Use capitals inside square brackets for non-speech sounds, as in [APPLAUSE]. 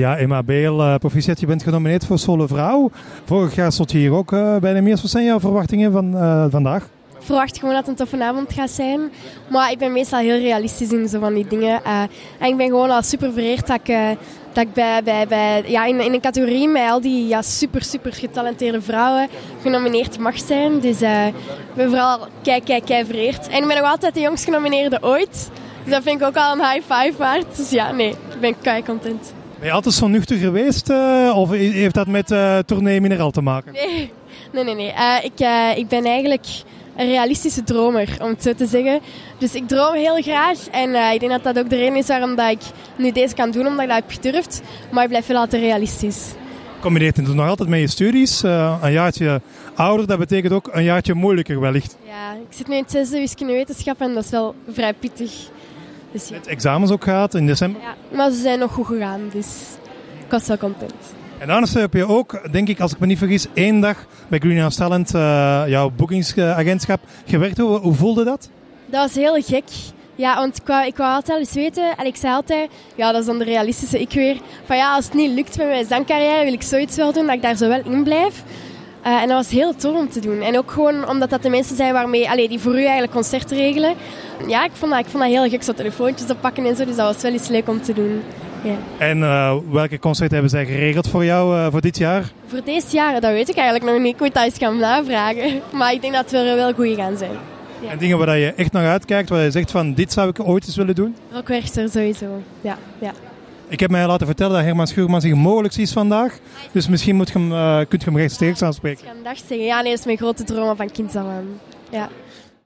Ja, Emma Beel, uh, proficiat, je bent genomineerd voor Solo Vrouw. Vorig jaar stond je hier ook uh, bij de Meers. Wat zijn jouw verwachtingen van uh, vandaag? Ik verwacht gewoon dat het een toffe avond gaat zijn. Maar ik ben meestal heel realistisch in zo van die dingen. en ik ben gewoon al super vereerd dat ik, dat ik bij, bij, bij, ja, in, in een categorie met al die ja, super, super getalenteerde vrouwen genomineerd mag zijn. Dus ik ben vooral kijk, kijk, kijk vereerd. En ik ben nog altijd de jongst genomineerde ooit. Dus dat vind ik ook al een high five waard. Dus ja, nee, ik ben kei content. Ben je altijd zo nuchter geweest uh, of heeft dat met uh, tournee Mineral te maken? Nee, nee, nee. nee. Uh, ik, ik ben eigenlijk een realistische dromer, om het zo te zeggen. Dus ik droom heel graag en ik denk dat dat ook de reden is waarom dat ik nu deze kan doen, omdat ik dat heb gedurfd. Maar ik blijf wel altijd realistisch. Combineert het nog altijd met je studies? een jaartje ouder, dat betekent ook een jaartje moeilijker wellicht. Ja, ik zit nu in het zesde wiskundewetenschap en dat is wel vrij pittig. Dus ja. Het examens ook gehad in december? Ja, maar ze zijn nog goed gegaan, dus ik was wel content. En daarnaast heb je ook, denk ik, als ik me niet vergis, één dag bij Greenhouse Talent, uh, jouw boekingsagentschap, gewerkt. Hoe, hoe voelde dat? Dat was heel gek. Ja, want ik wou, ik wou altijd eens weten, en ik zei altijd, ja, dat is dan de realistische ik weer, van ja, als het niet lukt met mijn zangcarrière, wil ik zoiets wel doen, dat ik daar zo wel in blijf. Uh, en dat was heel tof om te doen. En ook gewoon omdat dat de mensen zijn waarmee, allee, die voor u eigenlijk concerten regelen. Ja, ik vond dat, ik vond dat heel gek, zo telefoontjes oppakken en zo. Dus dat was wel iets leuk om te doen. En uh, welke concerten hebben zij geregeld voor jou uh, voor dit jaar? Voor dit jaar, dat weet ik eigenlijk nog niet. Ik moet dat eens gaan navragen. [LAUGHS] Maar ik denk dat we er wel goede gaan zijn. Ja. En dingen waar je echt naar uitkijkt, waar je zegt van dit zou ik ooit eens willen doen? Rockwerchter sowieso, ja. ja. Ik heb mij laten vertellen dat Herman Schuurman zich mogelijk is vandaag. Dus misschien moet je hem, uh, kunt je hem rechtstreeks aanspreken. Ik kan dag zeggen. Ja, nee, dat is mijn grote droom van kind aan. Ja.